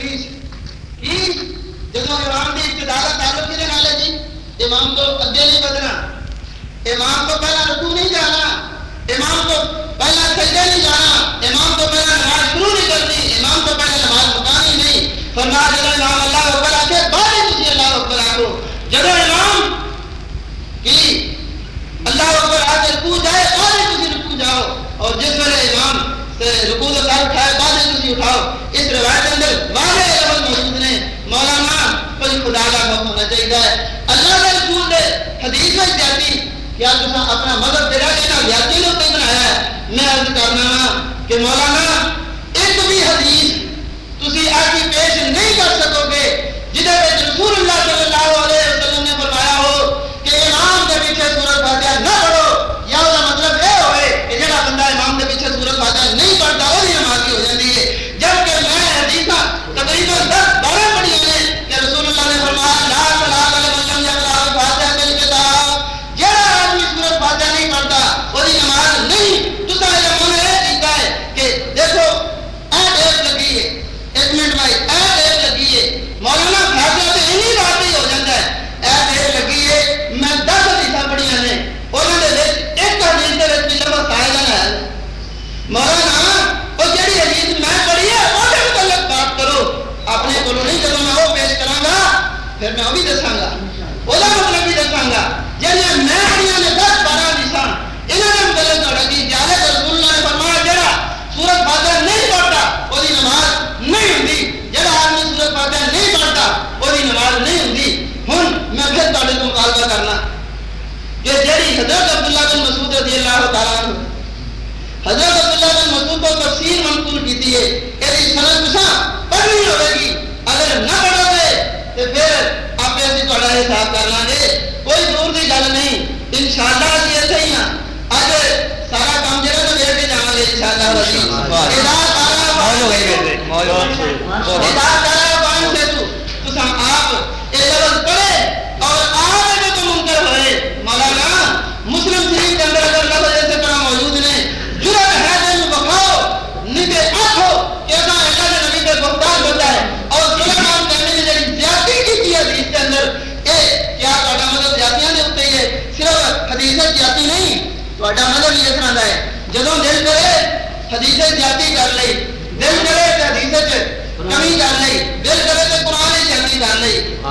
حدیث جب امام کی ابتدا کا تعلق جی امام کو اگے نہیں بدنا امام کو پہلا رکو نہیں جانا۔ امام کو پہلا سجدے نہیں جانا۔ امام کو پہلا نماز شروع نہیں کرنی۔ امام کو پہلا نماز مکانی نہیں۔ فرما جب امام اللہ اکبر آ کے بعد ہی تھی اللہ اکبر آ جب امام کی اللہ اکبر آ کے رکو جائے بعد ہی تھی رکو جاؤ اور جس ویلے اٹھائے بعد تھی اٹھاؤ۔ اس روایت کے اندر واضح موجود نے، مولانا، کوئی خدا کا ہونا چاہیے۔ اللہ رسول نے حدیث میں جاتی کیا تم اپنا مذہب نے بنایا ہے؟ میں عرض کرنا ہاں کہ مولانا ایک بھی حدیث تسی آگے پیش نہیں کر سکو گے جہاں رسول اللہ صلی اللہ علیہ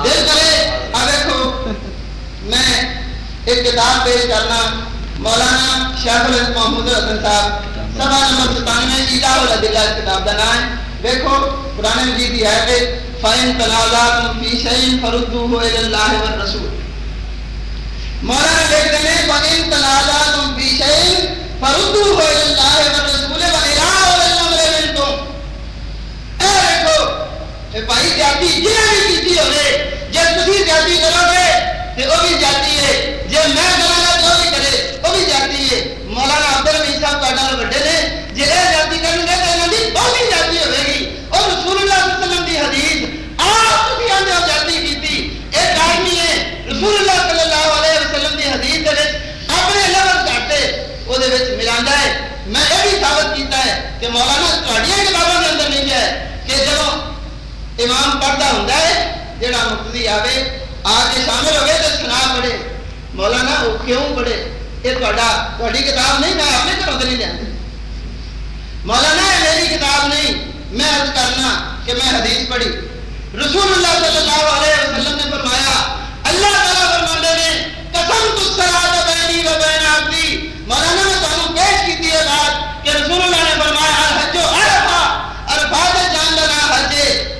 دل کرے آ دیکھو میں ایک کتاب پیش کرنا، مولانا شیخ الحمد محمود حسن صاحب، سبا نمبر ستانوے ایلا الدلہ اس کتاب کا نام ہے۔ دیکھو قرآن مجید کی ہے کہ فَإِن تَنَازَعْتُمْ فِي شَيْءٍ فَرُدُّوهُ إِلَى اللَّهِ وَالرَّسُولِ۔ مولانا لکھ دیں فَإِن تَنَازَعْتُمْ فِي شَيْءٍ فَرُدُّوهُ إِلَى اللَّهِ وَالرَّسُولِ وَإِلَىٰ أُولِي الْأَمْرِ مِنكُمْ اے دیکھو اے بھائی جاتی جنہیں بھی کیتی ہوئے جب تسی جاتی کرو گے تو وہ بھی جاتی ہے۔ جب میں کروں گا تو وہ بھی کرے وہ بھی جاتی ہے۔ مولانا عبد الرحیم صاحب کا نال نے، جے اے جاتی کرن گے تو انہاں دی بہت جاتی ہوے گی۔ اور رسول اللہ علیہ وسلم دی حدیث آپ تسی آندے ہو جاتی کیتی۔ ایک آدمی ہے، رسول اللہ صلی اللہ علیہ وسلم دی حدیث دے اپنے لفظ گھٹے او دے ہے۔ میں یہ بھی ثابت کیتا ہے کہ مولانا تہاڈیاں کتاباں دے اندر نہیں ہے کہ جب امام پڑھتا ہوں جڑا مقتدی آوے، آ کے شامل ہوئے تو سنا پڑھے۔ مولانا، وہ کیوں پڑھے؟ یہ تھوڑی کتاب نہیں، میں اپنے گھروں سے نہیں لیا مولانا، یہ میری کتاب نہیں۔ میں عرض کرنا کہ میں حدیث پڑھی۔ رسول اللہ صلی اللہ علیہ وسلم نے فرمایا، اللہ تعالیٰ فرمانے نے، قسم تو سلاد بینی و بین عبدی مولانا نے تمہیں پیش کی تھی یہ بات کہ رسول اللہ نے فرمایا الحج عرفہ عرفہ سے جان لگا حج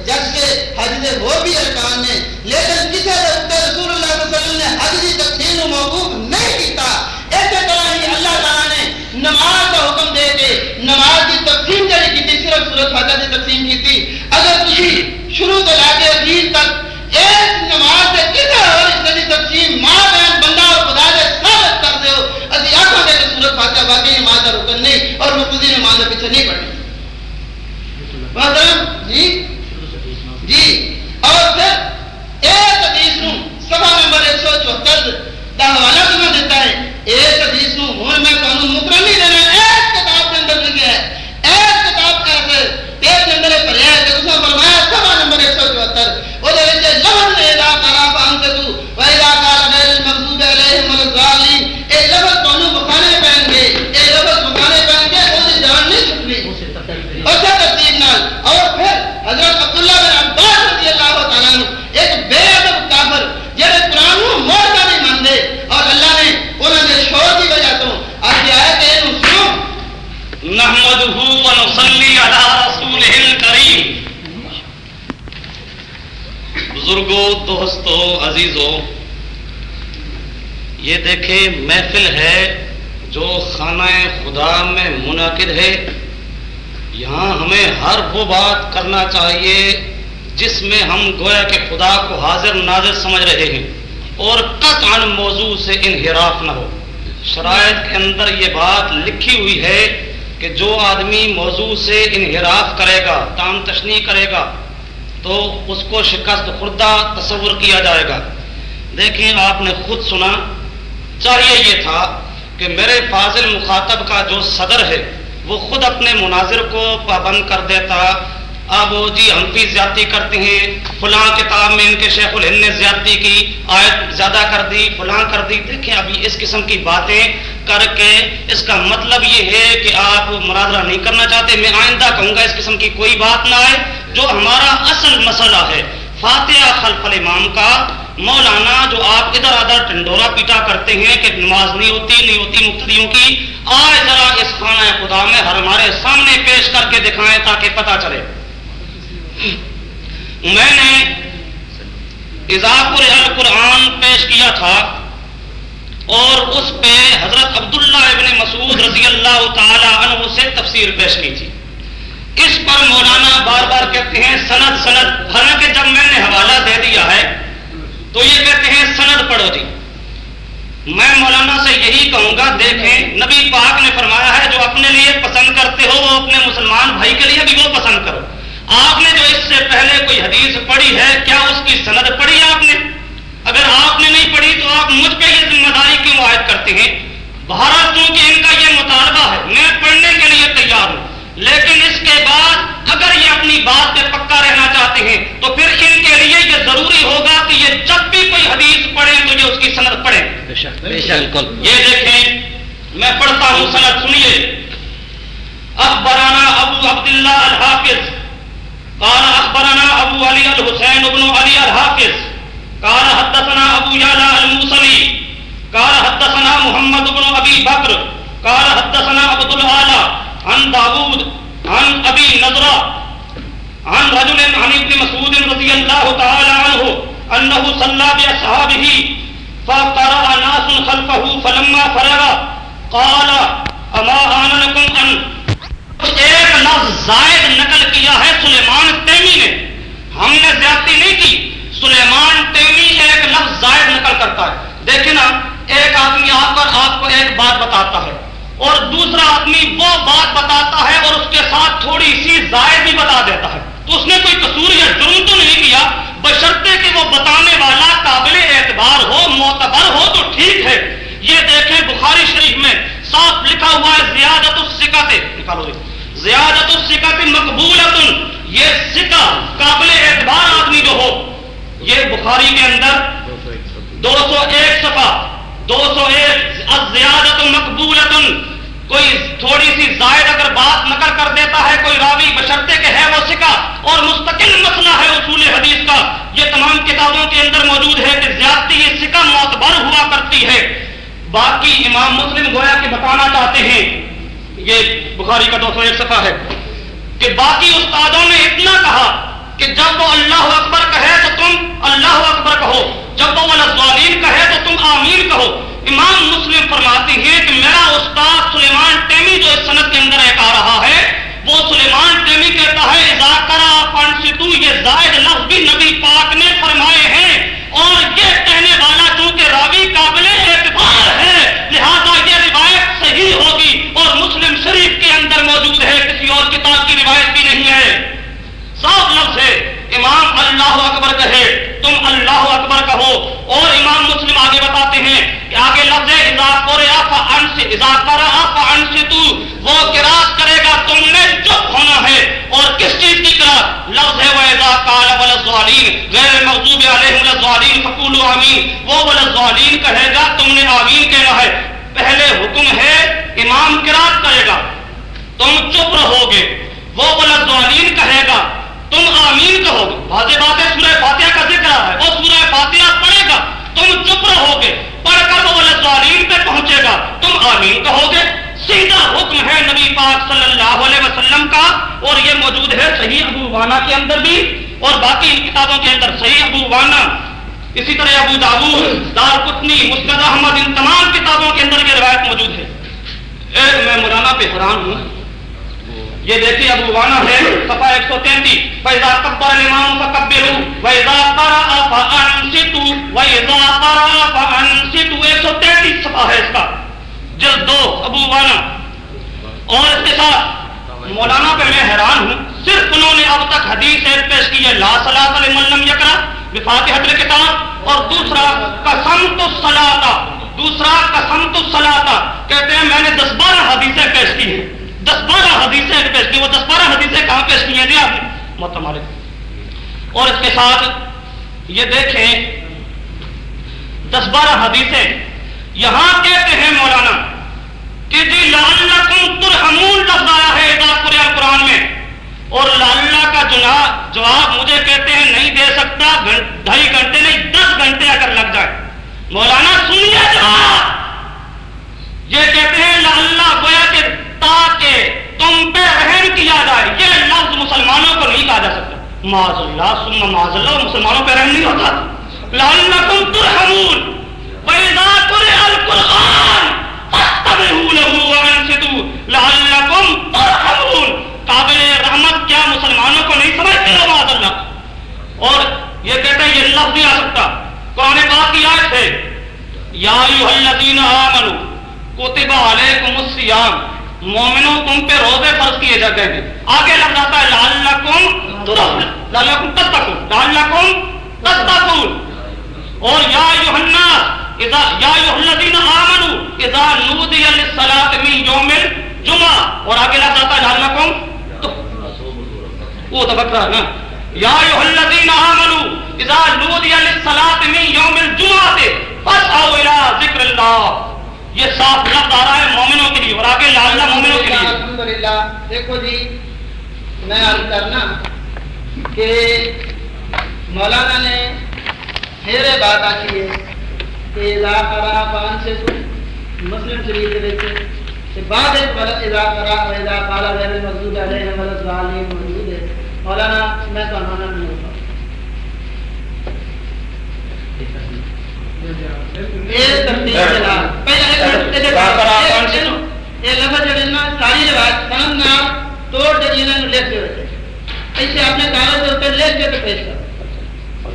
جبکہ حج دے وہ بھی ارکان نے لیکن کسی دے اوپر رسول اللہ صلی اللہ علیہ وسلم نے حج کی تقسیم و موقوف نہیں کیتا اسی طرح ہی اللہ تعالیٰ نے نماز کا حکم دے کے نماز کی تقسیم جاری کی تھی صرف سورت فاتحہ کی تقسیم کی تھی اگر تھی شروع سے لا کے عزیز تک اس نماز سے کسی اور اس کی تقسیم ماں بہن بندہ اور خدا سے ثابت کر دے ہو اسی آنکھوں کے سورت فاتحہ واقعی نماز کا رکن نہیں اور مقتدی نماز کے پیچھے نہیں پڑھنی محترم جی؟ جی۔ اور پھر ایک حدیث نو سبھا نمبر ایک سو چوہتر کا حوالہ تمہیں دیتا ہے۔ ایک حدیث نو ہوں میں تمہیں مکرم نہیں دینا ایک کتاب کے اندر لکھا ہے ایک کتاب کا پیج کے اندر پڑھیا ہے کہ اس نے فرمایا سبا اچھا ترتیب نال اور پھر حضرت عبداللہ بن عباس رضی اللہ تعالیٰ عنہ ایک بے ادب کافر جڑے قرآن نو موڑ کا نہیں مانتے اور اللہ نے انہوں نے شور کی وجہ تو آج آئے کہ انہوں سنو نحمده ونصلي على رسوله الكريم بزرگوں دوستوں عزیزوں یہ دیکھیں محفل ہے جو خانہ خدا میں منعقد ہے۔ یہاں ہمیں ہر وہ بات کرنا چاہیے جس میں ہم گویا کہ خدا کو حاضر ناظر سمجھ رہے ہیں اور قطعا موضوع سے انحراف نہ ہو۔ شرائط کے اندر یہ بات لکھی ہوئی ہے کہ جو آدمی موضوع سے انحراف کرے گا، تام تشنی کرے گا، تو اس کو شکست خوردہ تصور کیا جائے گا۔ دیکھیں، آپ نے خود سنا، چاہیے یہ تھا کہ میرے فاضل مخاطب کا جو صدر ہے وہ خود اپنے مناظر کو پابند کر دیتا۔ اب جی ہم بھی زیادتی کرتے ہیں، فلاں کتاب میں ان کے شیخ الہند نے زیادتی کی، آیت زیادہ کر دی، فلاں کر دی۔ دیکھیں ابھی اس قسم کی باتیں کر کے اس کا مطلب یہ ہے کہ آپ مناظرہ نہیں کرنا چاہتے۔ میں آئندہ کہوں گا اس قسم کی کوئی بات نہ آئے، جو ہمارا اصل مسئلہ ہے۔ فاتحہ خلف الامام کا مولانا جو آپ ادھر ادھر ٹنڈورا پیٹا کرتے ہیں کہ نماز نہیں ہوتی نہیں ہوتی مقتدیوں کی، آئے ذرا اس خانہ خدا میں ہمارے سامنے پیش کر کے دکھائیں تاکہ پتہ چلے۔ میں نے اضاف القرآن پیش کیا تھا اور اس پہ حضرت عبداللہ ابن مسعود رضی اللہ تعالی عنہ سے تفسیر پیش کی تھی۔ اس پر مولانا بار بار کہتے ہیں سند سند۔ حالانکہ جب میں نے حوالہ دے دیا ہے، تو یہ کہتے ہیں سند پڑھو جی۔ میں مولانا سے یہی کہوں گا، دیکھیں، نبی پاک نے فرمایا ہے، جو اپنے لیے پسند کرتے ہو، وہ اپنے مسلمان بھائی کے لیے بھی وہ پسند کرو۔ آپ نے جو اس سے پہلے کوئی حدیث پڑھی ہے، کیا اس کی سند پڑھی آپ نے؟ اگر آپ نے نہیں پڑھی، تو آپ مجھ پہ یہ ذمہ داری کیوں عائد کرتے ہیں؟ بھارت کیونکہ ان کا یہ مطالبہ ہے، میں پڑھنے کے لیے تیار ہوں۔ لیکن اس کے بعد اگر یہ اپنی بات پہ پکا رہنا چاہتے ہیں تو پھر ان کے لیے یہ ضروری ہوگا کہ یہ جب بھی کوئی حدیث پڑھیں تو یہ اس کی سند پڑھیں۔ یہ دیکھیں میں پڑھتا ہوں سند سنیے۔ اخبرانا ابو عبداللہ الحافظ قال اخبرنا ابو علی الحسین ابن علی الحافظ قال حدثنا ابو یعلا الموسلی قال حدثنا محمد ابن ابی بکر قال حدثنا عبد العالی عن داود عن ابی نظرہ عن رجل عن ابن مسعود رضی اللہ تعالی عنہ انه صلى باصحابه فقرأ ناس خلفه فلما فرغ قال اما آن لكم ان ایک لفظ زائد نقل کیا ہے سلیمان تیمی نے۔ ہم نے زیادتی نہیں کی، سلیمان تیمی ایک لفظ زائد نقل کرتا ہے۔ دیکھیں نا، ایک آدمی آ کر آپ کو ایک بات بتاتا ہے۔ اور دوسرا آدمی وہ بات بتاتا ہے اور اس کے ساتھ تھوڑی سی زائد بھی بتا دیتا ہے۔ تو اس نے کوئی قصور یا جرم تو نہیں کیا؟ بشرطے کہ وہ بتانے والا قابل اعتبار ہو، معتبر ہو تو ٹھیک ہے۔ یہ دیکھیں بخاری شریف میں، صاف لکھا ہوا ہے، زیادت السکت نکالو جی۔ زیادت السکت مقبولت یہ سکہ قابل اعتبار آدمی جو ہو۔ یہ بخاری کے اندر دو سو ایک صفحہ، دو سو ایک زیادت مقبولت کوئی تھوڑی سی زائد اگر بات نقل کر دیتا ہے، کوئی راوی بشرتے کے ہے وہ سکا اور مستقل مسئلہ ہے اصول حدیث کا۔ یہ تمام کتابوں کے اندر موجود ہے کہ زیادتی یہ سکا معتبر ہوا کرتی ہے۔ باقی امام مسلم گویا کہ بتانا چاہتے ہیں، یہ بخاری کا دو سو ایک صفحہ ہے، کہ باقی استادوں نے اتنا کہا کہ جب وہ اللہ اکبر کہے تو تم اللہ اکبر کہو۔ جب وہ الظالین کہے تو تم آمین کہو۔ امام مسلم فرماتے ہیں کہ میرا استاد سلیمان ٹیمی جو اس صنعت کے اندر ایک آ رہا ہے، وہ سلیمان ٹیمی کہتا ہے یہ زائد لفظ بھی نبی پاک نے فرمائے ہیں۔ اور یہ کہنے والا چونکہ راوی قابل اعتبار ہے، لہذا یہ روایت صحیح ہوگی اور مسلم شریف کے اندر موجود ہے، کسی اور کتاب کی روایت بھی نہیں ہے۔ صاف لفظ ہے امام اللہ اکبر کہے، تم اللہ اکبر کہو۔ اور امام مسلم آگے بتاتے ہیں کہ آگے لفظ ہے تو وہ کراط کرے گا، تم نے چپ ہونا ہے۔ اور کس چیز کی کراط لفظ ہے، وہ اذا قال ولزوالین غیر مغضوب علیہم الضالین فقولوا آمین۔ وہ ولزوالین کہے گا، تم نے آمین کہنا ہے۔ پہلے حکم ہے، امام کراط کرے گا۔ تم چپ رہو گے۔ وہ بلدوالین کہے گا تم آمین کہو گے۔ واضح بات ہے، سورہ فاتحہ کا ذکر ہے۔ وہ سورہ فاتحہ پڑھے گا۔ تم چپ رہو گے۔ پڑھ کر وہ بلدوالین پہ پہنچے گا۔ تم آمین کہو گے۔ سیدھا حکم ہے نبی پاک صلی اللہ علیہ وسلم کا۔ اور یہ موجود ہے صحیح ابو وانا کے اندر بھی۔ اور باقی کتابوں کے اندر صحیح ابو وانا۔ اسی طرح ابو داود دار کتنی مسند احمد، ان تمام کتابوں کے اندر یہ روایت موجود ہے۔ ایک میں مولانا پہ حیران ہوں۔ یہ دیکھیے ابو وانا ہے، صفحہ ایک سو تینتیس۔ وَإِذَا قَبَّرَ الْإِمَامُ فَكَبِّرُوا وَإِذَا قَرَأَ فَأَنْصِتُوا، وَإِذَا قَرَأَ فَأَنْصِتُوا۔ ایک سو تینتیس صفحہ ہے اس کا۔ جلد دو، ابو وانا۔ اور اس کے ساتھ مولانا پہ میں حیران ہوں، صرف انہوں نے اب تک حدیث ایک پیش کی ہے، لا صلاۃ لمن یکرا وفاتحۃ الکتاب، اور دوسرا، قسم تو صلاۃ۔ دوسرا، قسم تو صلاۃ۔ کہتے ہیں میں نے دس بارہ حدیثیں پیش کی ہیں۔ دس بارہ حدیثیں پیش کی، وہ دس بارہ حدیثیں کہاں پیش کی ہیں؟ جی آپ نے محتمل اور اس کے ساتھ یہ دیکھیں، دس بارہ حدیثیں۔ یہاں کہتے ہیں مولانا کہ جی لعلکم ترحمون، لفظ آیا ہے ادا قرآن میں۔ اور لاللہ کا جناب جواب مجھے کہتے ہیں، نہیں دے سکتا ڈھائی گھنٹے نہیں، دس گھنٹے اگر لگ جائے۔ مولانا سنیے جواب یہ کہتے ہیں لاللہ گویا کہ تاکہ تم پہ رحم کیا جائے یہ لفظ مسلمانوں کو نہیں کہا جا سکتا۔ معذ اللہ سن معذ اللہ مسلمانوں پہ رحم نہیں ہوتا۔ لعلکم ترحمون۔ رحمت کیا مسلمانوں کو نہیں سمجھتے ہو معذ اللہ۔ اور یہ کہتے ہیں، یہ لفظ نہیں آ سکتا۔ قرآن پاک کی آیت ہے، یا الذین آمنو کتب علیکم الصیام۔ مومنوں تم پہ روزے فرض کیے جاتے ہیں۔ آگے لفظ آتا ہے، لعلکم لعلکم تتقون۔ لعلکم تتقون۔ اور یا ایھا الناس، اذا یا ایھا آمنو اذا نودی للصلاۃ من یوم الجمعہ۔ اور آگے ہے وہ تو بکرا نا۔ یا ایھا آمنو اذا نودی للصلاۃ من یوم الجمعہ فاسعوا ذکر اللہ۔ یہ صاف لفظ آ رہا ہے مومنوں کے لیے اور آگے لال مومنوں کے لیے۔ الحمدللہ، دیکھو جی میں عرض کرنا کہ مولانا نے پھر بات آتی ہے کہ اذا قرا پان سے مسلم شریف کے وچ بعد ایک غلط اذا قرا و اذا قال غیر المغضوب علیہم ولا الضالین موجود ہے۔ مولانا، میں تو یہ ترتیب کے نال پہلے ایک یہ لفظ جڑے نا ساری روایت سن نال توڑ کے انہاں نوں لکھ دیو ایسے اپنے کاغذ کے اوپر لکھ کے پیش کرو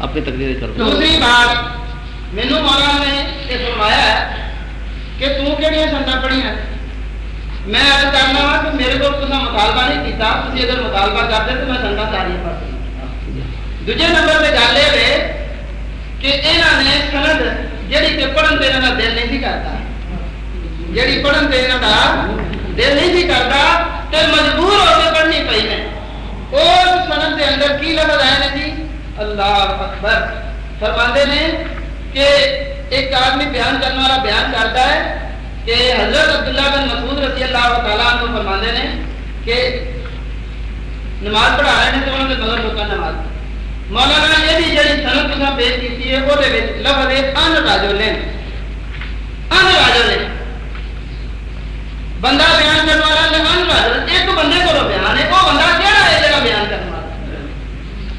اپنی تقریر کرو دوسری بات مینوں مولانا نے یہ فرمایا ہے کہ تو پڑھیاں میں عرض کرنا وا کہ میرے کو تسا مطالبہ نہیں کیتا تسی اگر مطالبہ کرتے تو میں ساری پڑھ دوجے نمبر پہ گل کہ انہوں نے سند جہی کہ پڑھن سے انہوں دل نہیں کرتا۔ جہی پڑھن سے انہوں دل نہیں کرتا تو مجبور ہو کے پڑھنی پی ہے۔ اس سند کے اندر کی لفظ آئے نے جی اللہ اکبر۔ فرماندے نے کہ ایک آدمی بیان کرنے والا بیان کرتا ہے کہ حضرت عبداللہ بن مسعود رضی اللہ تعالیٰ عنہ فرماندے نے کہ نماز پڑھا رہے ہیں تو انہوں نے مدد ہوتا نماز۔ مولانا یہ بھی جڑی سنت تسا پیش کیتی ہے وہ دے وچ لفظ ہے ان راجولین ان راجولین بندہ بیان کرنے والا نے ان راجولین ایک بندے کو بیان ہے وہ بندہ کیڑا ہے جڑا بیان کرنے والا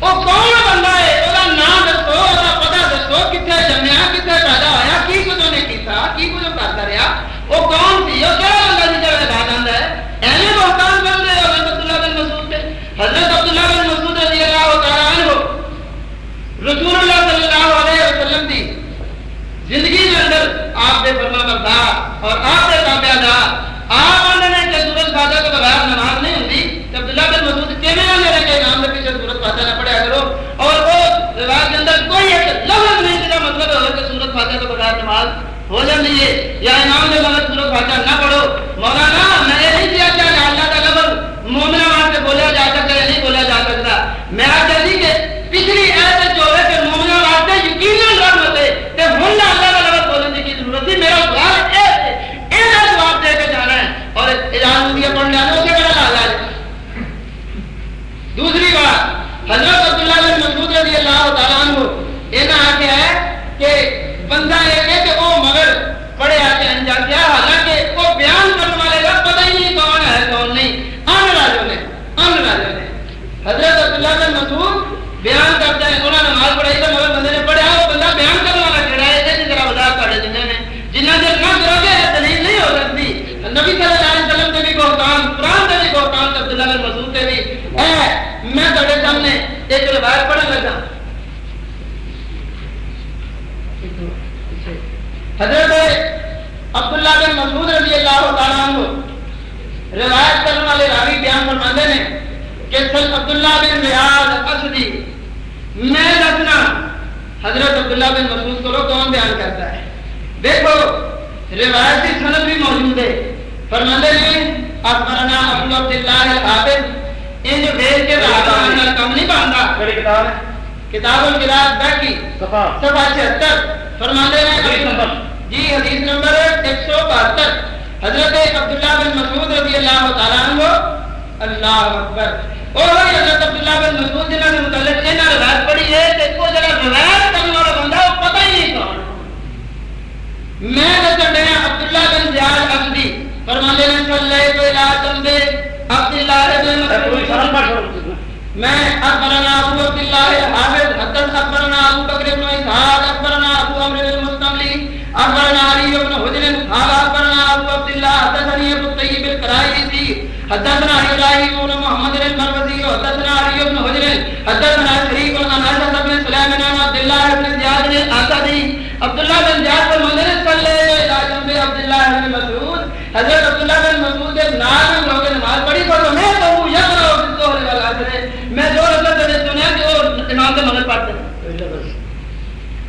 وہ کون بندہ ہے اوندا نام دسو اوندا پتہ دسو کتے جمیا کتے پیدا ہویا کی کچھ نے کیتا کی کچھ کرتا رہیا وہ کون سی وہ کہڑا بندہ جی جڑا بات آندا ہے ایویں بہتان کر دے حضرت عبداللہ بن مسعود سے حضرت عبداللہ بن مسعود رضی اللہ تعالی عنہ رسول اللہ صلی اللہ علیہ وسلم دی زندگی کے اندر آپ دے فرما بردار اور آپ دے تابع دار آپ آنے نے کہ سورت فاتحہ کے بغیر نماز نہیں ہوتی تو عبداللہ بن مسعود کیویں آنے لگے نام دے پیچھے سورت فاتحہ نہ پڑھیا کرو اور وہ روایت کے اندر کوئی ایک لفظ نہیں جس کا مطلب ہے کہ سورت نماز ہو جاتی ہے یا امام نے مگر سورت فاتحہ نہ پڑھو مولانا، میں یہ نہیں کیا کہ اللہ کا لفظ وہاں سے بولا جا سکتا ہے نہیں بولا جا سکتا۔ میرا آ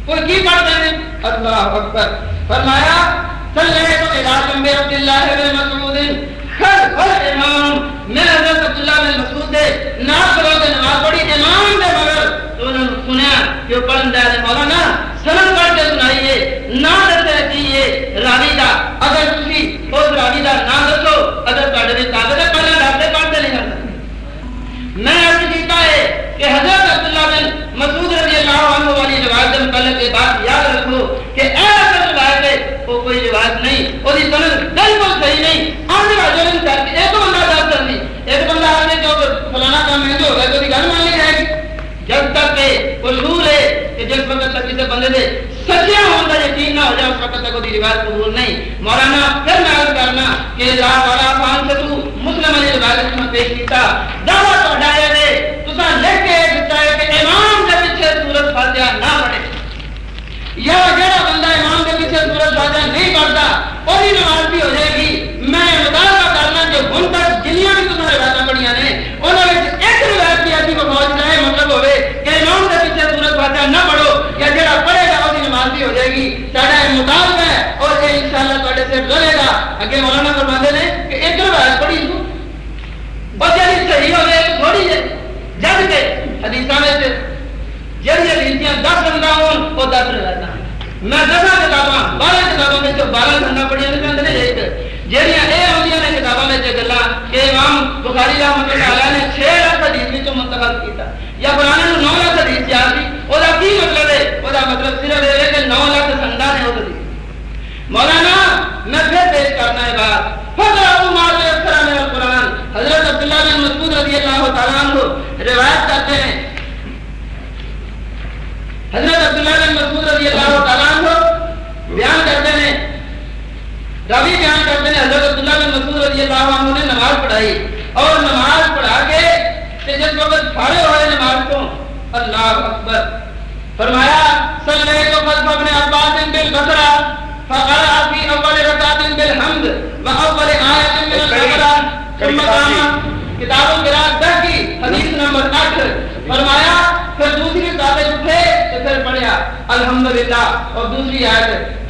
وہ کی پڑھ دیں اللہ اکبر۔ فرمایا صلیت الى جنب عبد الله بن مسعود خر والامام میں حضرت عبداللہ بن مسعود دے ناس رو دے نماز پڑھی، امام دے مگر تو نے سنیا کہ بندہ نے مولانا سند پڑھ کے سنائیے نہ دے کیے راوی دا۔ اگر تسی اس راوی دا نہ جس وقت بندے یقین نہ ہو جائے تک نہیں مولانا پیش کیا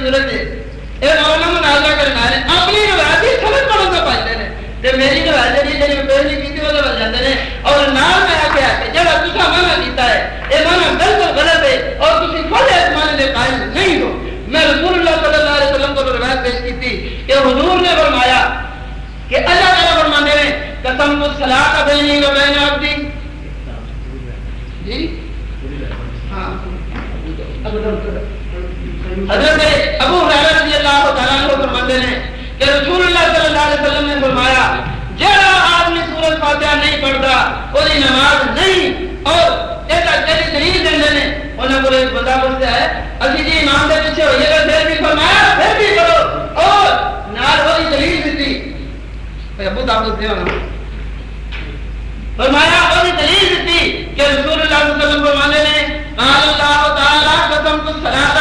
بزرگ یہ مولانا مناظرہ کرنا ہے اپنی روایت ہی سمجھ پڑھو تو پاتے ہیں تے میری روایت جی جی میں پہل نہیں کی وہ بن جاتے ہیں اور نال میں آخیا کہ جڑا تسا منع کیتا ہے یہ منع بالکل غلط ہے اور تسی کھلے اس معنی دے قائل نہیں ہو میں رسول اللہ صلی اللہ علیہ وسلم کو روایت پیش کی تھی کہ حضور نے فرمایا کہ اللہ تعالیٰ فرمانے ہیں قسم الصلاۃ بینی و بین عبدی جی ہاں حضرت ابو حریرہ رضی اللہ تعالیٰ عنہ فرماتے ہیں کہ رسول اللہ صلی اللہ علیہ وسلم نے فرمایا، جڑا آدمی سورۃ فاتحہ نہیں پڑھتا وہی نماز نہیں، اور ایسا جڑی دلیل دیندے نے انہاں کو ایک بندہ پوچھتا ہے، اسی جی امام دے پیچھے ہوئیے گا پھر بھی فرمایا، پھر بھی پڑھو اور نال وہی دلیل دیتی ابو داؤد دے ہونا۔ فرمایا، وہی دلیل دیتی کہ رسول اللہ صلی اللہ علیہ وسلم فرمانے نے قال اللہ تعالی، قسم کو صلاۃ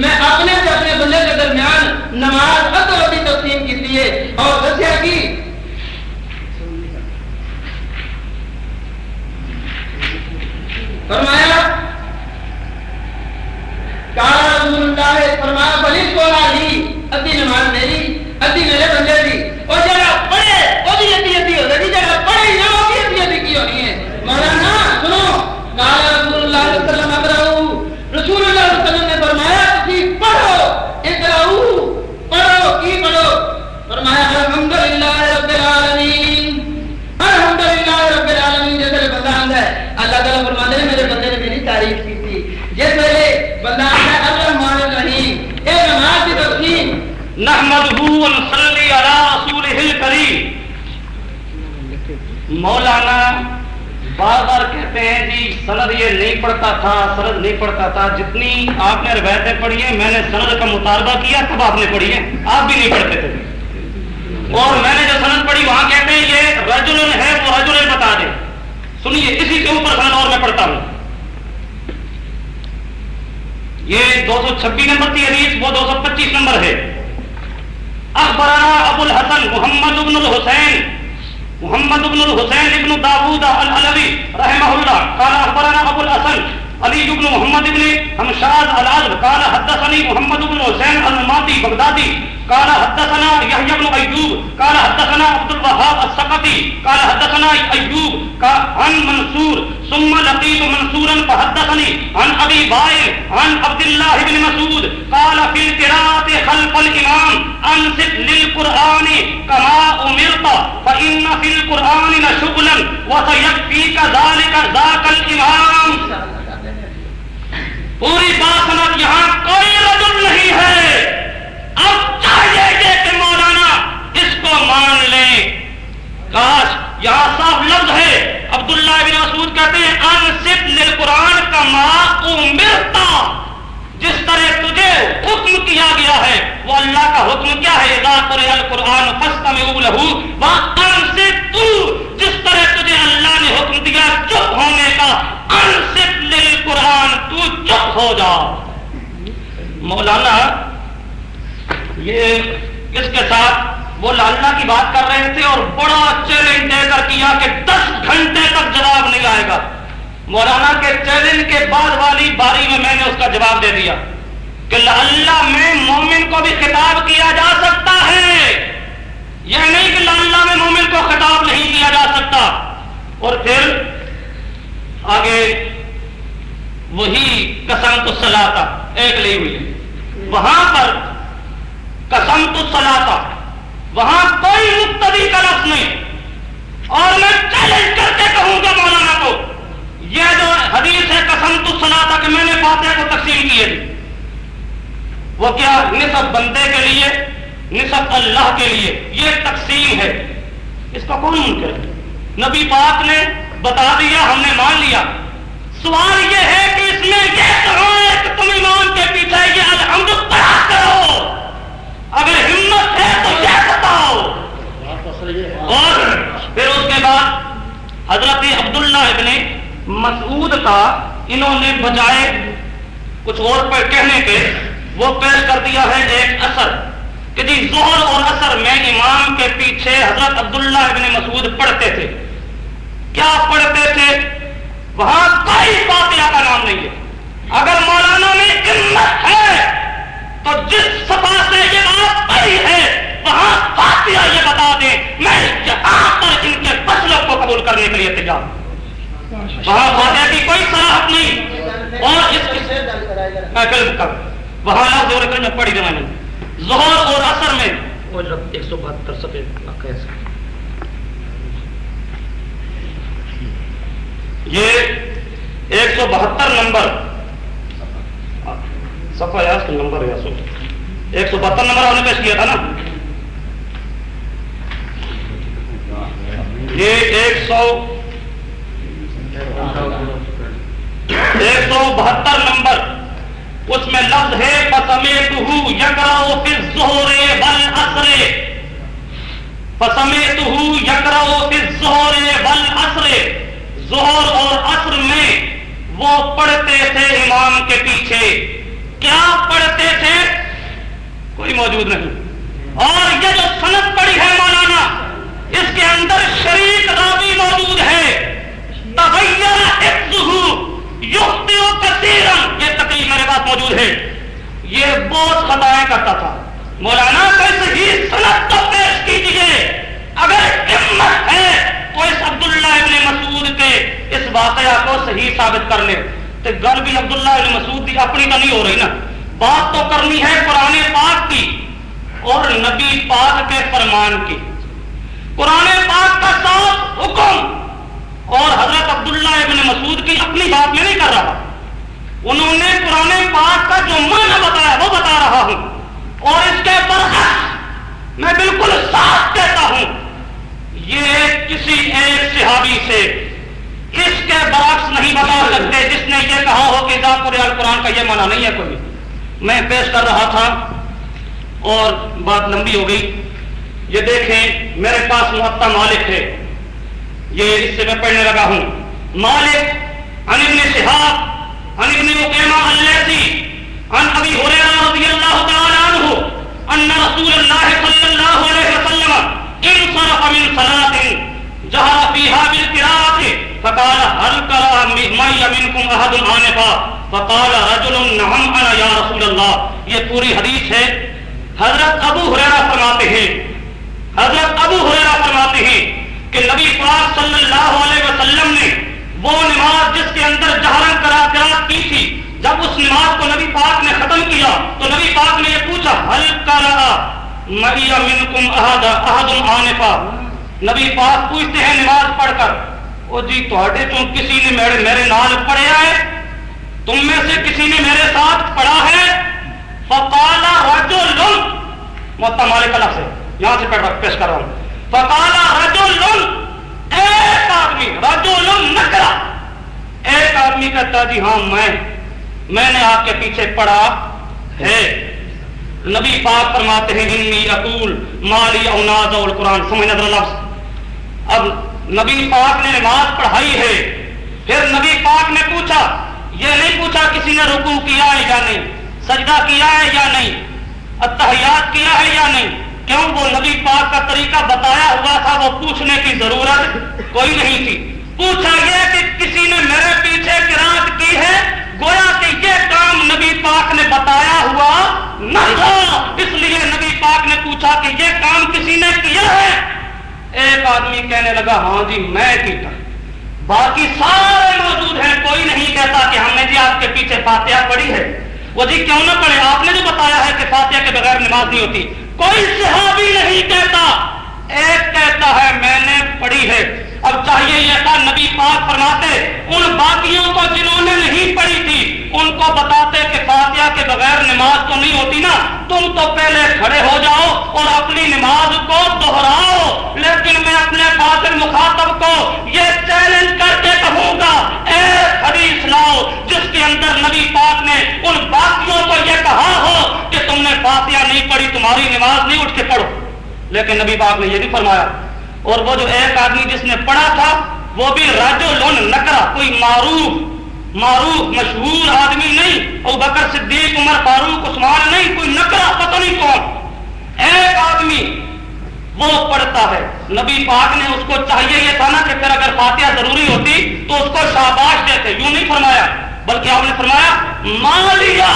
میں اپنے سے اپنے بندے کے درمیان نماز ادھر ادھی تقسیم کی ہے اور دسیا کی۔ فرمایا فرمایا، بلی سونا ہی ادھی نماز میری ادھی میرے بندے دی۔ اور جگہ پڑھے وہ بھی ادھی ادھی ہو رہی جگہ پڑھے نہ وہ بھی ادھی ادھی کی ہونی ہے مولانا سنو کالا رسول اللہ علیہ وسلم ابراؤ رسول اللہ علیہ وسلم نے فرمایا تسی پڑھو اقراؤ پڑھو کی پڑھو فرمایا الحمدللہ رب العالمین الحمدللہ رب العالمین جیسے بندہ آندا ہے اللہ تعالیٰ فرماتے ہیں میرے بندے نے میری تعریف کی تھی۔ جس ویلے بندہ الرحمن الرحیم اے نماز کی تقسیم۔ نحمدہ ونصلی علی رسولہ الکریم۔ مولانا بار بار کہتے ہیں جی سند یہ نہیں پڑھتا تھا، سند نہیں پڑھتا تھا۔ جتنی آپ نے روایتیں پڑھی ہیں، میں نے سند کا مطالبہ کیا، تب آپ نے پڑھی ہے آپ بھی نہیں پڑھتے تھے۔ اور میں نے جو سند پڑھی، وہاں کہتے ہیں، یہ رجل ہے، وہ رجل بتا دے۔ سنیے، اسی کے اوپر سند اور میں پڑھتا ہوں۔ یہ دو سو چھبیس نمبر کی حدیث، وہ دو سو پچیس نمبر ہے۔ اخبرنا ابو الحسن محمد ابن الحسین، محمد ابن الحسین ابن داود العلوی رحمہ اللہ، قال اخبرنا ابو الحسن علی بن محمد بن حمشاد العلم قال حدثني محمد بن حسین الماطی بغدادی، قال حدثنا يحيى بن ايوب قال حدثنا عبد الوهاب الثقفي قال حدثنا ايوب عن منصور، ثم لقيت منصورا فحدثني عن ابي وائل عن عبد الله بن مسعود، قال في القراءه خلف الامام، انصت للقران كما امرت فان في القران لشغلا وسيكفيك ذلك ذاك الامام. پوری بات سمجھ یہاں کوئی رجل نہیں ہے۔ اب چاہیے کہ مولانا اس کو مان لیں۔ کاش یہاں صاف لفظ ہے۔ عبداللہ بن مسعود کہتے ہیں انصف للقرآن کا ما امرتا جس طرح تجھے حکم کیا گیا ہے، وہ اللہ کا حکم کیا ہے؟ اذا قرئ القرآن فاستمعوا له وانصت تو جس طرح تجھے اللہ نے حکم دیا چپ ہونے کا انصت للقرآن تو چپ ہو جا مولانا یہ اس کے ساتھ؟ وہ لالنا کی بات کر رہے تھے اور بڑا چیلنج دے کر کیا کہ دس گھنٹے تک جواب نہیں آئے گا۔ مولانا کے چیلنج کے بعد والی باری میں میں نے اس کا جواب دے دیا کہ اللہ میں مومن کو بھی خطاب کیا جا سکتا ہے۔ یہ نہیں کہ اللہ میں مومن کو خطاب نہیں کیا جا سکتا۔ اور پھر آگے وہی قسم تو سلاتا، ایک لی ہوئی ہے۔ وہاں پر قسم تو سلاتا وہاں کوئی مقتدی کا لفظ نہیں۔ اور میں چیلنج کر کے کہوں گا مولانا کو، یہ جو حدیث ہے قسم تو سلاتا کہ میں نے فاتحہ کو تقسیم کیے تھے۔ وہ کیا نصب بندے کے لیے نصب اللہ کے لیے یہ تقسیم ہے؟ اس کا کون منکر ہے؟ نبی پاک نے بتا دیا، ہم نے مان لیا۔ سوال یہ ہے کہ اس میں یہ کہو کہ تم ایمان کے پیچھے یہ الحمد پڑھا کرو اگر ہمت ہے تو یہ بتاؤ اور پھر اس کے بعد حضرت عبداللہ ابن مسعود کا انہوں نے بجائے کچھ اور پر کہنے کے وہ پیش کر دیا ہے ایک اثر کہ جی زہر اور اثر میں امام کے پیچھے حضرت عبداللہ ابن مسعود پڑھتے تھے۔ کیا پڑھتے تھے؟ وہاں کوئی فاتحہ کا نام نہیں ہے۔ اگر مولانا میں ہمت ہے، تو جس سفا سے یہ بات پڑی ہے، وہاں فاتحہ یہ بتا دیں، میں یہاں پر ان کے فصلوں کو قبول کرنے کے لیے تیار وہاں فاتحہ کی کوئی صلاحت نہیں۔ اور اس کی وہاں لفظ اور میں پڑھی دیں ظہر اور اثر میں ایک سو بہتر سفید یہ ایک سو بہتر نمبر سفا یا نمبر یا سو ایک سو بہتر نمبر ہم نے پیش کیا تھا نا؟ یہ ایک سو ایک سو بہتر نمبر۔ اس میں لفظ ہے پسمیت ہوں یکراؤ پھر زہرے بل اثرے پسمیت ہوں یکراؤ پھر زہرے بل اثرے زہر اور عصر میں وہ پڑھتے تھے امام کے پیچھے۔ کیا پڑھتے تھے؟ کوئی موجود نہیں۔ اور یہ جو صنعت پڑی ہے مولانا، اس کے اندر شریک راوی موجود ہے یہ تکلیف میرے پاس موجود ہے یہ بہت خطائیں کرتا تھا مولانا کوئی صحیح صنعت تو پیش کیجیے اگر ہمت ہے تو اس عبداللہ ابن مسعود کے اس واقعہ کو صحیح ثابت کر لے۔ تو گل بھی عبداللہ ابن مسعود کی اپنی تو نہیں ہو رہی نا۔ بات تو کرنی ہے قرآن پاک کی اور نبی پاک کے فرمان کی۔ قرآن پاک کا صاف حکم اور حضرت عبداللہ ابن مسعود کی اپنی بات میں نہیں کر رہا۔ انہوں نے قرآن پاک کا جو معنی بتایا وہ بتا رہا ہوں۔ اور اس کے برعکس میں بالکل صاف کہتا ہوں۔ یہ کسی ایک صحابی سے اس کے برعکس نہیں بتا سکتے، جس نے یہ کہا ہو کہ قرآن کا یہ مانا نہیں ہے کوئی۔ میں پیش کر رہا تھا اور بات لمبی ہو گئی۔ یہ دیکھیں، میرے پاس محتا مالک ہے۔ یہ اس سے میں پڑھنے لگا ہوں۔ مالک ان ابن شہاب ان ابن مقیمہ اللیسی ان ابی حریرہ رضی اللہ تعالی عنہ، ان رسول اللہ صلی اللہ علیہ وسلم انصرف من صلاة جہر فیہا بالقراءت فقال هل کرا مئی منکم احد آنفا؟ فقال رجل نعم انا یا رسول اللہ یہ پوری حدیث ہے۔ حضرت ابو حریرہ فرماتے ہیں۔ حضرت ابو حریرہ فرماتے ہیں کہ نبی پاک صلی اللہ علیہ وسلم نے وہ نماز جس کے اندر جہرن کرا کرا کی تھی، جب اس نماز کو نبی پاک نے ختم کیا، تو نبی پاک نے یہ پوچھا ہل کرا مئی منکم احد احد آنفا؟ نبی پاک پوچھتے ہیں نماز پڑھ کر، او جی تھوڑے تم کسی نے میرے میرے نال پڑھیا ہے؟ تم میں سے کسی نے میرے ساتھ پڑھا ہے؟ فقالا رجل محتا مالک اللہ سے، یہاں سے پیش کر رہا ہوں۔ فقالا رجل، ایک آدمی، رجل نکرا ایک آدمی کہتا جی ہاں میں میں نے آپ کے پیچھے پڑھا ہے۔ نبی پاک فرماتے ہیں، انی اقول مالی او ناز اور قرآن. سمجھ نظر لفظ۔ اب نبی پاک نے نماز پڑھائی ہے۔ پھر نبی پاک نے پوچھا، یہ نہیں پوچھا کسی نے رکو کیا ہے یا نہیں، سجدہ کیا ہے یا نہیں اتحیات کیا ہے یا نہیں؟ کیوں وہ نبی پاک کا طریقہ بتایا ہوا تھا، وہ پوچھنے کی ضرورت کوئی نہیں تھی۔ پوچھا یہ کہ کسی نے میرے پیچھے کرانت کی ہے، گویا کہ یہ کام نبی پاک نے بتایا ہوا نہ تھا۔ اس لیے نبی پاک نے پوچھا کہ یہ کام کسی نے کیا ہے؟ ایک آدمی کہنے لگا ہاں جی میں پیتا۔ باقی سارے موجود ہیں، کوئی نہیں کہتا کہ ہم نے جی آپ کے پیچھے فاتحہ پڑھی ہے۔ وہ جی کیوں نہ پڑھے؟ آپ نے جو بتایا ہے کہ فاتحہ کے بغیر نماز نہیں ہوتی۔ کوئی صحابی نہیں کہتا۔ ایک کہتا ہے، میں نے پڑھی ہے۔ اب چاہیے یہ تھا نبی پاک فرماتے ان باقیوں کو جنہوں نے نہیں پڑھی تھی، ان کو بتاتے کہ فاتحہ کے بغیر نماز تو نہیں ہوتی نا۔ تم تو پہلے کھڑے ہو جاؤ اور اپنی نماز کو دوہراؤ لیکن میں اپنے فاطر مخاطب کو یہ چیلنج کر کے کہوں گا ایک حدیث لاؤ، جس کے اندر نبی پاک نے ان باقیوں کو یہ کہا ہو کہ تم نے فاتحہ نہیں پڑھی، تمہاری نماز نہیں اٹھ کے پڑھو۔ لیکن نبی پاک نے یہ بھی فرمایا اور وہ جو ایک آدمی جس نے پڑھا تھا، وہ بھی راجو لون نکرا کوئی معروف معروف، مشہور آدمی نہیں او بکر صدیق، عمر فاروق، عثمان نہیں، کوئی نکرا پتہ نہیں کون۔ ایک آدمی وہ پڑھتا ہے۔ نبی پاک نے اس کو چاہیے یہ تھا نا کہ پھر اگر فاتحہ ضروری ہوتی تو اس کو شاباش دیتے، یوں نہیں فرمایا، بلکہ آپ نے فرمایا مالیا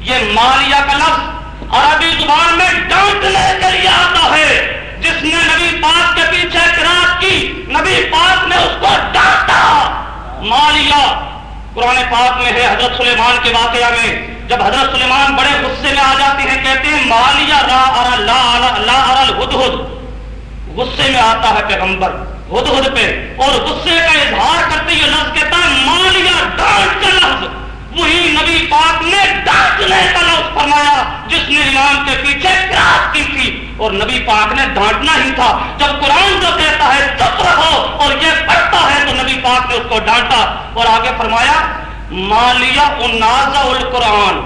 یہ مالیا کا لفظ عربی زبان میں ڈانٹنے کے لیے آتا ہے۔ جس نے نبی پاک کے پیچھے کراط کی، نبی پاک نے اس کو ڈانٹا۔ مالیا قرآن پاک میں ہے حضرت سلیمان کے واقعہ میں، جب حضرت سلیمان بڑے غصے میں آ جاتے ہیں، کہتے ہیں مالیا را ارا، لا لا ارل ہد غصے میں آتا ہے پیغمبر ہد ہد پہ، اور غصے کا اظہار کرتے یہ لفظ کہتا ہے مالیا ڈانٹ کا لفظ وہی نبی پاک نے ڈانٹنے کا لفظ فرمایا جس نے امام کے پیچھے کراس کی تھی اور نبی پاک نے ڈانٹنا ہی تھا۔ جب قرآن جو کہتا ہے چپ رہو اور یہ پڑھتا ہے تو نبی پاک نے اس کو ڈانٹا اور آگے فرمایا مالیہ انازع القرآن۔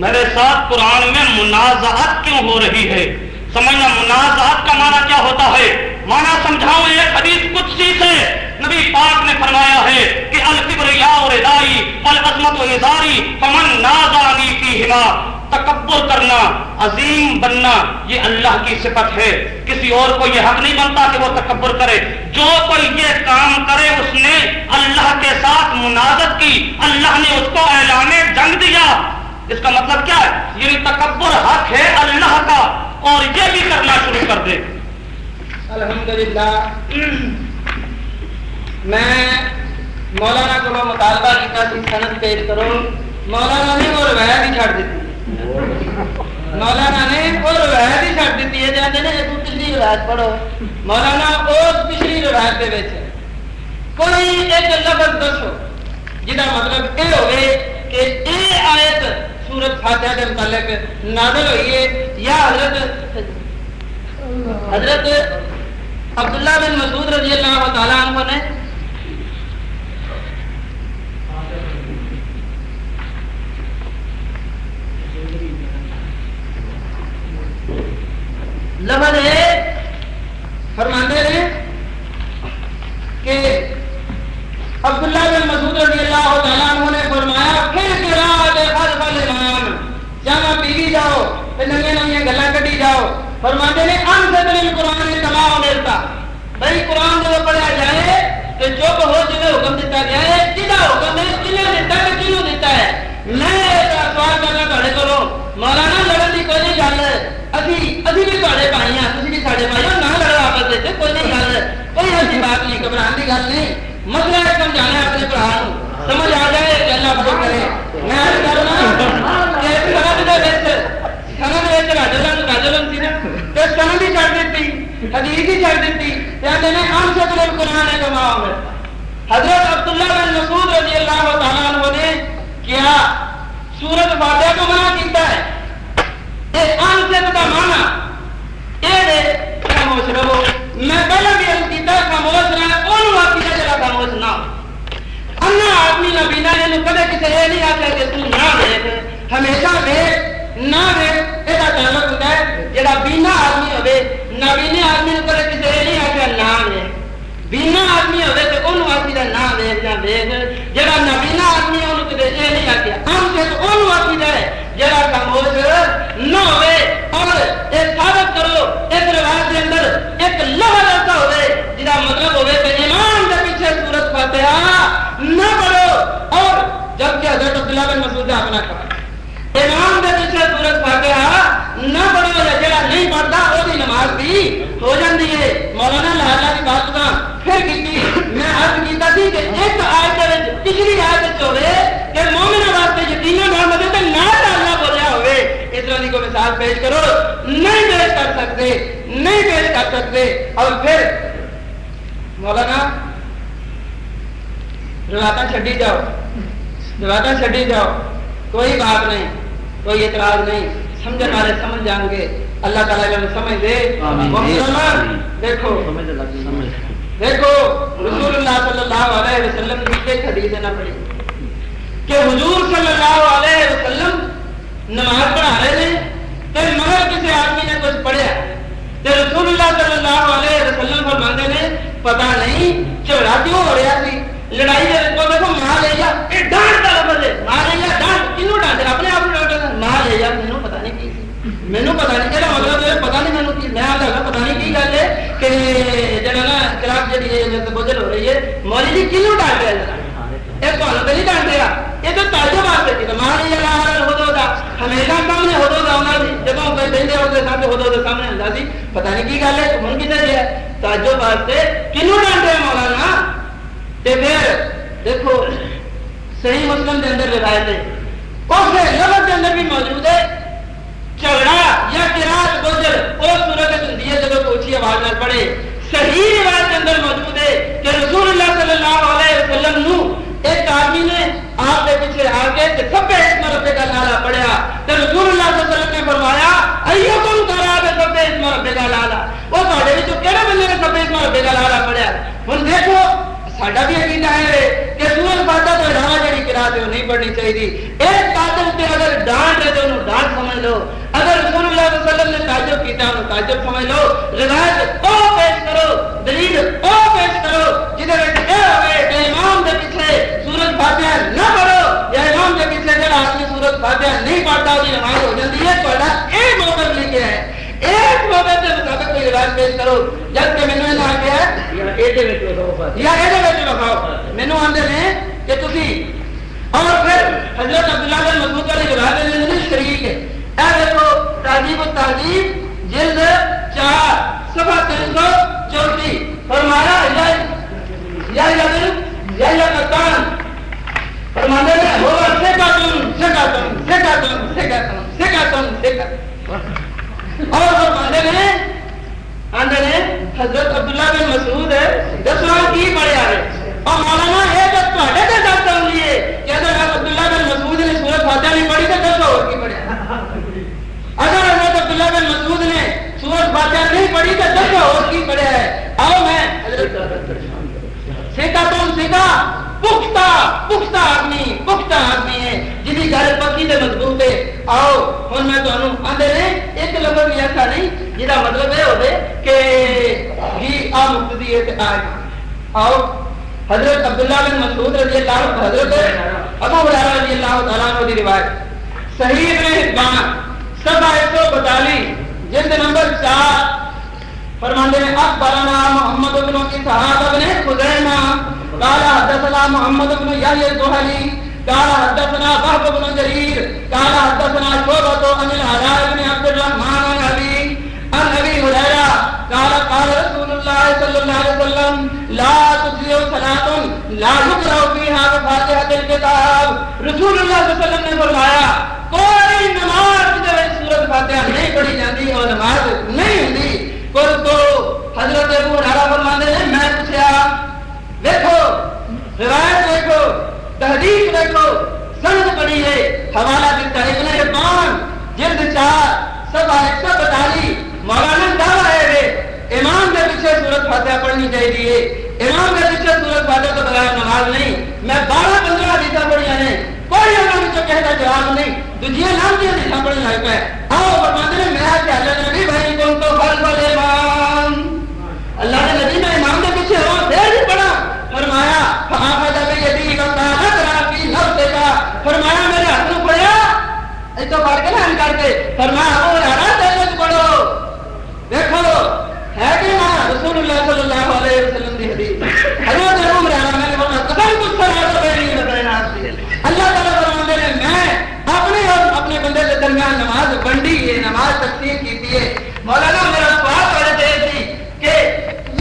میرے ساتھ قرآن میں منازعات کیوں ہو رہی ہے؟ سمجھنا منازعات کا معنی کیا ہوتا ہے؟ معنی سمجھاؤں، ایک حدیث کچھ سی سے نبی پاک نے فرمایا ہے کہ الکبریا اور ادائی العظمت و اداری فمن نازانی کی ہما تکبر کرنا، عظیم بننا، یہ اللہ کی صفت ہے۔ کسی اور کو یہ حق نہیں بنتا کہ وہ تکبر کرے۔ جو کوئی یہ کام کرے، اس نے اللہ کے ساتھ منازت کی۔ اللہ نے اس کو اعلان جنگ دیا۔ اس کا مطلب کیا ہے؟ یعنی تکبر حق ہے اللہ کا، اور یہ بھی کرنا شروع کر دے۔ الحمدللہ۔ میں مولانا کو مطالبہ کیا سند پیش کرو مولانا نے وہ روایت ہی چھڑ دیتی۔ مولانا نے وہ روایت ہی چھڑ دیتی ہے نے پچھلی روایت پڑھو۔ مولانا اس پچھلی روایت دے وچ کوئی ایک لفظ دسو جدا مطلب یہ ہوئے کہ یہ آیت سورت فاتحہ کے متعلق نازل ہوئی ہے، یا حضرت حضرت عبداللہ بن مسعود رضی اللہ تعالیٰ عنہ نے لفظ ہے، فرماتے ہیں کہ عبداللہ بن مسعود رضی اللہ تعالیٰ عنہ نے فرمایا، پھر قرآن خلف الامام جہاں بیوی جاؤ، پھر نمی نمی گلا کٹی جاؤ۔ فرماتے ہیں ان سے دل قرآن تمام ملتا بھائی قرآن جب پڑھا جائے تو چپ ہو جنہیں حکم دیتا گیا ہے جہاں حکم ہے کنہیں دیتا ہے کنوں دیتا ہے۔ میں سوال کرنا تھوڑے کرو مولانا لڑن کی کوئی نہیں گل ابھی ابھی بھی تھوڑے بھائی ہیں تھی بھی سارے بھائی ہو نہ لڑو آپس کوئی نہیں گل کوئی ایسی بات نہیں گھبران کی گل نہیں مسئلہ ہے سمجھانا اپنے برا سمجھ آ جائے کہ اللہ بہت کرے میں دے دیتی ہے حضرت عبداللہ بن مسعود رضی اللہ تعالیٰ عنہ نے کیا سورت فاتحہ کو منع کیتا ہے یہ ان کا مانا۔ یہ خاموش رہو؟ میں پہلے بھی خاموش خاموش نہ انا آدمی نبینا نے یعنی کدے کسی یہ نہیں کہ تو نہ ہمیشہ نہ یہ تعلق ہوتا ہے، جڑا بینا آدمی ہوے آدمی نے کدے کسی یہ نہیں نہ بینا آدمی ہوے تو انہوں نہ نہ جڑا آدمی ہے انہوں کدے یہ نہیں آخیا ہم سے انہوں ہے، جڑا خاموش نہ اور یہ ثابت کرو کے اندر ایک لفظ ایسا مطلب کہ ایمان کے پیچھے سورت فاتحہ نہ پڑھو، اور حضرت عبداللہ بن مسعود نے اپنا کہا کے پیچھے سورت فاتحہ نہ پڑھو، یا جڑا نہیں پڑھتا، وہ نماز بھی ہو جاتی ہے۔ مولانا لالا کی بات کا پھر کی میں عرض کیتا سی کہ ایک آیت پچھلی آیت ہوے کہ مومن واسطے یقینا محمد تے نہ اللہ بولیا ہوے اس طرح کی کوئی مثال پیش کرو نہیں پیش کر سکتے نہیں پیش کر سکتے۔ اور پھر مولانا روایت چھڈی جاؤ۔ روایت چھڈی جاؤ۔ کوئی بات نہیں کوئی اعتراض نہیں۔ سمجھنے والے سمجھ جائیں گے۔ اللہ تعالیٰ سمجھ دے۔ دیکھو دیکھو۔ رسول اللہ صلی اللہ علیہ وسلم کی ایک حدیث نہ پڑھی۔ کہ حضور صلی اللہ علیہ وسلم نماز پڑھا رہے تھے تو مگر کسی آدمی نے کچھ پڑھیا۔ تو رسول اللہ صلی اللہ علیہ وسلم فرماتے نے پتا نہیں جھگڑا کیوں ہو رہا سی؟ لڑائی دے کو دیکھو ماں لے جا یہ ڈانٹ کا لفظ ہے ماں لے جا ڈانٹ کنوں ڈانٹ اپنے آپ کو ڈانٹ ماں لے جا مینوں پتا نہیں کی مینوں پتا نہیں کہڑا مطلب ہے پتا نہیں مینوں کی، میں آتا پتا نہیں کی گل ہے کہ جڑا نا کلاس جڑی ہے بوجھل ہو رہی ہے، مولوی جی کنوں ڈانٹ رہا۔ ہے ذرا یہ تو ہمیشہ سامنے ہودوں دا ہونا سی جگہوں پہ بہندے سامنے ہودوں دے سامنے ہوندا پتہ نہیں کی گل ہے ہن کتے گیا تعجب واسطے کینو ڈانٹے مولانا۔ تے پھر دیکھو، صحیح مسلم دے اندر روایت ہے۔ اس لفظ دے اندر بھی موجود ہے۔ جھگڑا یا قرات بدل اس صورت ہوندی ہے، جب کوئی آواز نال پڑے۔ صحیح روایت اندر موجود ہے کہ رسول اللہ صلی اللہ علیہ وسلم نو ایک آدمی نے آپ کے پیچھے آ کے سب اسم ربے کا لالا پڑھیا تو رسول اللہ صلی اللہ علیہ وسلم نے فرمایا ایو تم کرا دے سب اسم ربے کا لالا وہ ساڈے وچ کہڑے بندے نے سب اسم ربے کا لالا پڑھیا ہن دیکھو، ساڈا بھی عقیدہ ہے کہ سورہ فاتحہ تو علاوہ جڑی قرات ہے وہ نہیں پڑھنی چاہیے ایک قاتل تے اگر ڈانٹ ہے تو انہوں ڈانٹ سمجھ لو۔ اگر رسول اللہ صلی اللہ علیہ وسلم نے تعجب کیتا انہوں تعجب سمجھ لو۔ روایت او پیش کرو، دلیل او پیش کرو، جدے سورۃ فاتحہ نہ پڑھو یا امام دے پیچھے جڑا آدمی سورۃ فاتحہ نہیں پڑھتا وہ نماز ہو جاتی ہے تہاڈا اے موقف لکھیا ہے ایک موقع کے مطابق کوئی روایت پیش کرو جبکہ مینوں نہ کیا ہے یا ایڈے یہ لکھاؤ مینو آدھے نے کہ تھی اور پھر حضرت عبداللہ بن مسعود روایت ہے نہیں شریک ہے اے دیکھو تہذیب و تہذیب جلد چار صفحہ تین سو چوٹی فرمایا یا یا یا یا یا کتان فرمانے نے ہو سے کا تم سے کا تم سے کا تم سے کا تم سے کا تم سے کا اور فرمانے نے آندے نے حضرت عبداللہ بن مسعود ہے دسواں کی پڑھیا ہے اور مولانا یہ تو تھوڑے کے ساتھ سمجھ لیے کہ اگر حضرت عبداللہ بن مسعود نے سورت فاتحہ نہیں پڑھی تو دس اور کی پڑھیا اگر حضرت عبداللہ بن مسعود نے سورت فاتحہ نہیں پڑھی تو دس اور کی پڑھیا ہے آؤ میں سیکھا تم، سیکھا۔ پختہ پختہ آدمی پختہ آدمی ہے۔ جی گل پکی تے مضبوط ہے۔ آؤ، ہن میں تانوں آندے نے ایک لفظ بھی ایسا نہیں جہاں مطلب یہ ہوے کہ ہی آ مقتدی ہے تے آ آؤ، حضرت عبداللہ بن مسعود رضی اللہ عنہ، حضرت ابو ہریرہ رضی اللہ تعالی عنہ کی روایت۔ صحیح ابن حبان، صفحہ 142 جلد نمبر 4 فرماندے نے اخبرنا محمد بن اسحاق بن خزیمہ، قال حدثنا محمد بن یحیی الزهري قال حدثنا وهب بن جرير قال حدثنا شعبة عن العلاء بن عبد الرحمن عن ابي عن ابي هريره قال قال رسول الله صلى الله عليه وسلم، لا تجزئ صلاة، لا يقرأ فيها بفاتحة الكتاب۔ رسول اللہ صلی اللہ علیہ وسلم نے فرمایا، کوئی نماز جو ہے سورۃ فاتحہ نہیں پڑھی جاتی اور نماز نہیں ہوتی۔ کل تو حضرت ابو ہریرہ فرماتے ہیں میں پوچھا دیکھو روایت دیکھو تحریف دیکھو سند پڑی ہے حوالہ دیتا ہے ابن حبان جلد چار سب ایک سو بتالی مولانا دعویٰ ہے امام کے پیچھے سورت فاتحہ پڑھنی چاہیے امام کے پیچھے سورت فاتحہ تو بغیر نماز نہیں میں بارہ پندرہ حدیثہ پڑھیا نے کوئی امام جو کہتا جواب نہیں۔ دجیے نام کی حدیثہ پڑھنے لگ پہ آؤ فرماتے ہیں جی، میں کہ اللہ نبی بھائی، تم تو فرض امام اللہ نے نبی میں امام کے پیچھے ہوا، پھر بھی پڑھا۔ فرمایا فحافظ ابی یدی کا قادت رافی نفس کا فرمایا، میرے ہاتھ میں پڑھیا ایک تو پڑھ کے نا کر کے۔ فرمایا، وہ رہا تیرے پڑھو۔ دیکھو، ہے کہ نہ رسول اللہ صلی اللہ علیہ وسلم کی حدیث حضرت ابو ہریرہ میں نے فرمایا قسم کچھ فرمایا تو میری بتانا اللہ تعالیٰ فرماتے ہیں میں اپنے اور اپنے بندے کے درمیان نماز بنڈی ہے نماز تقسیم کی ہے۔ مولانا میرا سوال پڑے تھے جی کہ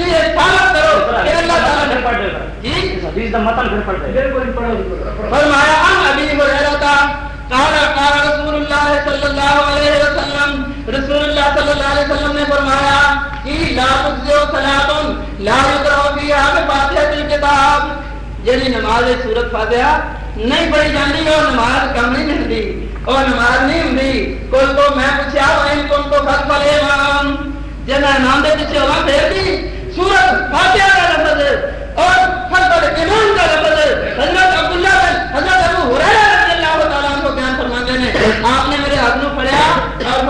یہ ثابت کرو کہ اللہ تعالیٰ نے پڑھ دے گا۔ جی؟ حدیث کا متن پھر پڑھ دے گا۔ فرمایا ان ابی ہریرہ کا قال قال رسول اللہ صلی اللہ علیہ وسلم رسول اللہ صلی اللہ علیہ وسلم نے فرمایا کہ لا تجزئ صلاۃ لا یقرأ فیہا بفاتحۃ الکتاب یعنی نماز سورۃ فاتحہ نہیں پڑھی جاتی اور نماز کم نہیں ہوتی نہیں میں آپ نے میرے پڑھا اور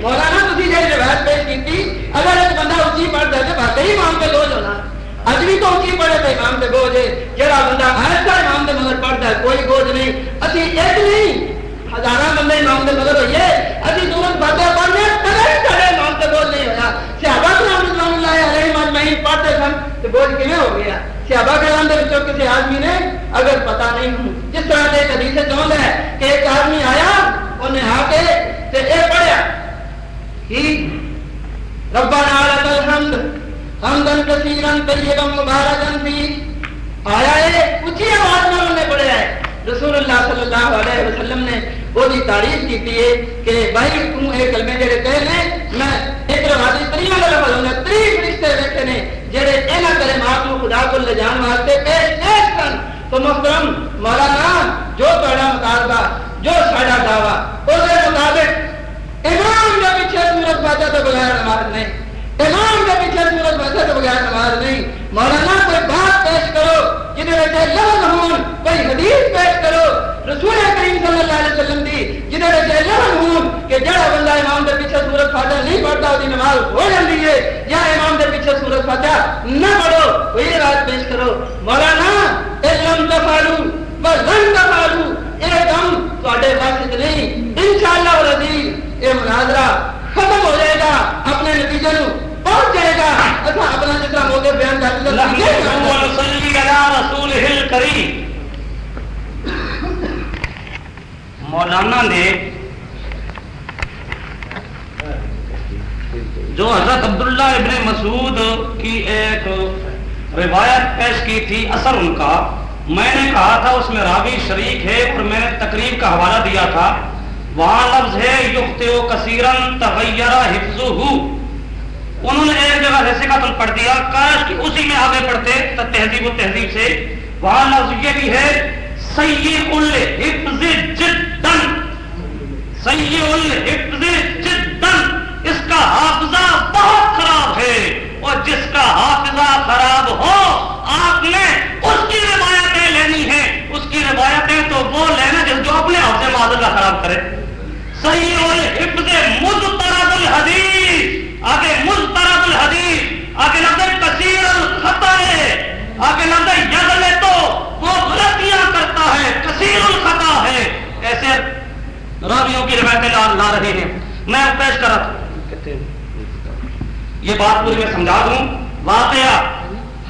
مولانا روایت پیش کیتی اگر ایک بندہ اونچی پڑھدا ہے تے واقعی امام تے بوجھ ہونا اج بھی تو اونچی پڑھے تے امام تے بوجھ ہے جڑا بندہ ہر ایسا امام دے مگر پڑھدا ہے، کوئی بوجھ نہیں۔ اسی ایک نہیں، ہزاراں بندے امام دے مگر ہوئے۔ اسی سورۃ فاتحہ پڑھنے کبھی سارے امام تے بوجھ نہیں ہویا۔ صحابہ کرام رضوان اللہ علیہم اجمعین پڑھتے سن تے بوجھ کیویں ہو گیا؟ صحابہ کرام دے وچوں کسی آدمی نے اگر پتہ نہیں ہوں، جس طرح سے ایک حدیث چاہتا ہے کہ ایک آدمی آیا انہیں آ کے تے اے پڑھیا کی ربنا لك الحمد حمدا كثيرا طيبا مباركا فيه آیا ہے اونچی آواز میں انہوں نے پڑھیا ہے رسول اللہ صلی اللہ علیہ وسلم نے وہ دی تعریف کی ہے کہ بھائی، تم اے کلمے جڑے کہے نے میں ایک روادی تریاں دا لفظ ہونا تری فرشتے بیٹھے نے جڑے انہاں کلمات کو خدا کو لے جان واسطے پیش پیش کرن تو محترم مولانا جو تہاڈا مطالبہ جو ساڈا دعویٰ اس کے مطابق امام کے پیچھے سورت فاتحہ تو بغیر نماز نہیں امام کے پیچھے سورت فاتحہ تو بغیر نماز نہیں مولانا کوئی بات پیش کرو، جنہیں ویسے لفظ ہون کوئی حدیث پیش کرو۔ رسول کریم صلی اللہ علیہ وسلم دی، جنہیں ویسے لفظ ہون کہ جڑا بندہ امام کے پیچھے سورت فاتحہ نہیں پڑھتا اس نماز ہو جاتی ہے، یا امام کے پیچھے سورت فاتحہ نہ پڑھو کوئی بات پیش کرو۔ مولانا علم تفالو وزن تفالو یہ کام تے واسط نہیں۔ انشاءاللہ العزیز یہ مناظرہ ختم ہو جائے گا۔ اپنے نتیجے نو پہنچ جائے گا۔ اچھا اپنا جتنا موقع بیان الكريم مولانا نے جو حضرت عبداللہ ابن مسعود کی ایک روایت پیش کی تھی اثر ان کا میں نے کہا تھا اس میں راوی شریک ہے اور میں نے تقریب کا حوالہ دیا تھا۔ وہاں لفظ ہے یخت و کثیرن تغیر حفظ انہوں نے ایک جگہ سے قتل پڑھ دیا کاش کہ اسی میں آگے پڑھتے تو تہذیب و تہذیب سے۔ وہاں لفظ یہ بھی ہے سید الحفظ جدن۔ سید الحفظ جدن۔ اس کا حافظہ بہت خراب ہے۔ اور جس کا حافظہ خراب ہو، آپ نے اس کی روایتیں لینی ہے اس کی روایتیں تو وہ لینا جس جو اپنے حافظ معذلہ خراب کرے۔ صحیح الحفظ مضطرب الحدیث۔ آگے مضطرب الحدیث آگے لفظ کثیر الخطا ہے۔ آگے لفظ یغل تو وہ غلطیاں کرتا ہے، کثیر الخطا ہے۔ ایسے راویوں کی روایتیں لا لا رہے ہیں۔ میں پیش کر رہا تھا یہ بات پوری میں سمجھا دوں۔ واقعہ،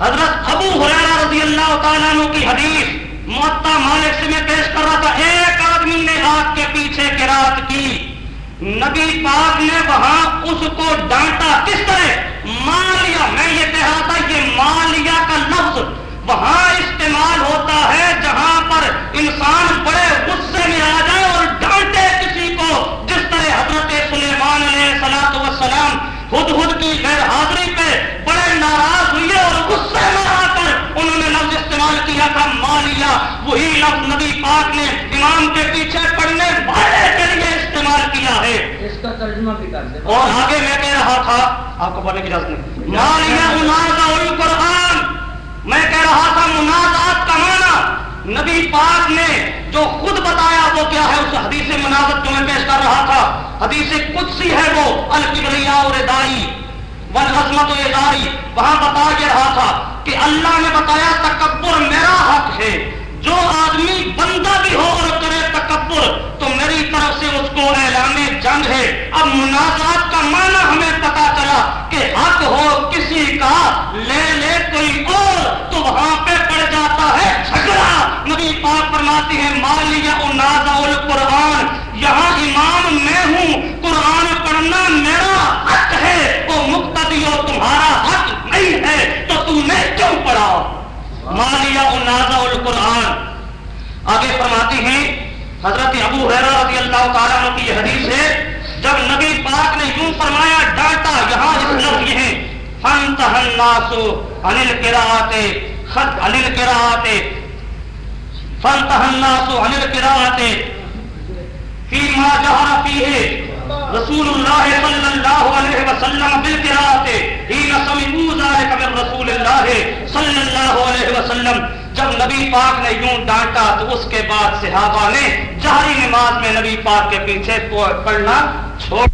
حضرت ابو حریرہ رضی اللہ تعالیٰ عنہ کی حدیث معطا مالک سے میں پیش کر رہا تھا۔ ایک آدمی نے آگ کے پیچھے قرات کی۔ نبی پاک نے وہاں اس کو ڈانٹا۔ کس طرح؟ مالیا میں یہ کہہ رہا تھا یہ مالیا کا لفظ وہاں استعمال ہوتا ہے جہاں پر انسان بڑے غصے میں آ جائے اور ڈانٹے کسی کو، جس طرح حضرت سلیمان علیہ سلاۃ وسلام خود خود کی غیر حاضری پہ بڑے ناراض ہوئے اور غصے میں آ کر انہوں نے لفظ استعمال کیا تھا مالیا وہی لفظ نبی پاک نے امام کے پیچھے پڑھنے والے کے لیے استعمال کیا ہے۔ اس کا ترجمہ بھی کر دیں اور آگے میں کہہ رہا تھا آپ کو پڑھنے کی اجازت نہیں۔ منازع القرآن میں کہہ رہا تھا منازعات کا معنی۔ نبی پاک نے جو خود بتایا وہ کیا ہے اس حدیث منازعت کو میں پیش کر رہا تھا۔ حدیث قدسی ہے وہ الکبریا اور دائی ون عظمت و اداری وہاں بتا کے رہا تھا کہ اللہ نے بتایا تکبر میرا حق ہے۔ جو آدمی بندہ بھی ہو اور کرے تکبر تو میری طرف سے اس کو اعلان جنگ ہے۔ اب منازعات کا معنی ہمیں پتا چلا کہ حق ہو کسی کا، لے لے کوئی اور، تو وہاں پہ پڑ جاتا ہے جھگڑا۔ نبی پاک فرماتی ہے مالیا نازا القرآن۔ یہاں امام میں ہوں، قرآن پڑھنا میرا حق ہے، وہ مقتدی ہو تمہارا حق نہیں ہے، تو تم نے کیوں پڑھا؟ مالیا نازا القرآن۔ آگے فرماتی ہیں حضرت ابو حیرا رضی اللہ تعالیٰ عنہ کی یہ حدیث ہے، جب نبی پاک نے یوں فرمایا، ڈانٹا، یہاں اس لفظ یہ ہے فن تہن ناسو انل کراتے خط انل کراتے فن تہن ناسو انل کراتے فی ما جہرا فی ہے رسول اللہ صلی اللہ علیہ وسلم بالقراءت. حين سمعوا ذلك من رسول اللہ صلی اللہ علیہ وسلم. جب نبی پاک نے یوں ڈانٹا تو اس کے بعد صحابہ نے جہری نماز میں نبی پاک کے پیچھے پڑھنا چھوڑ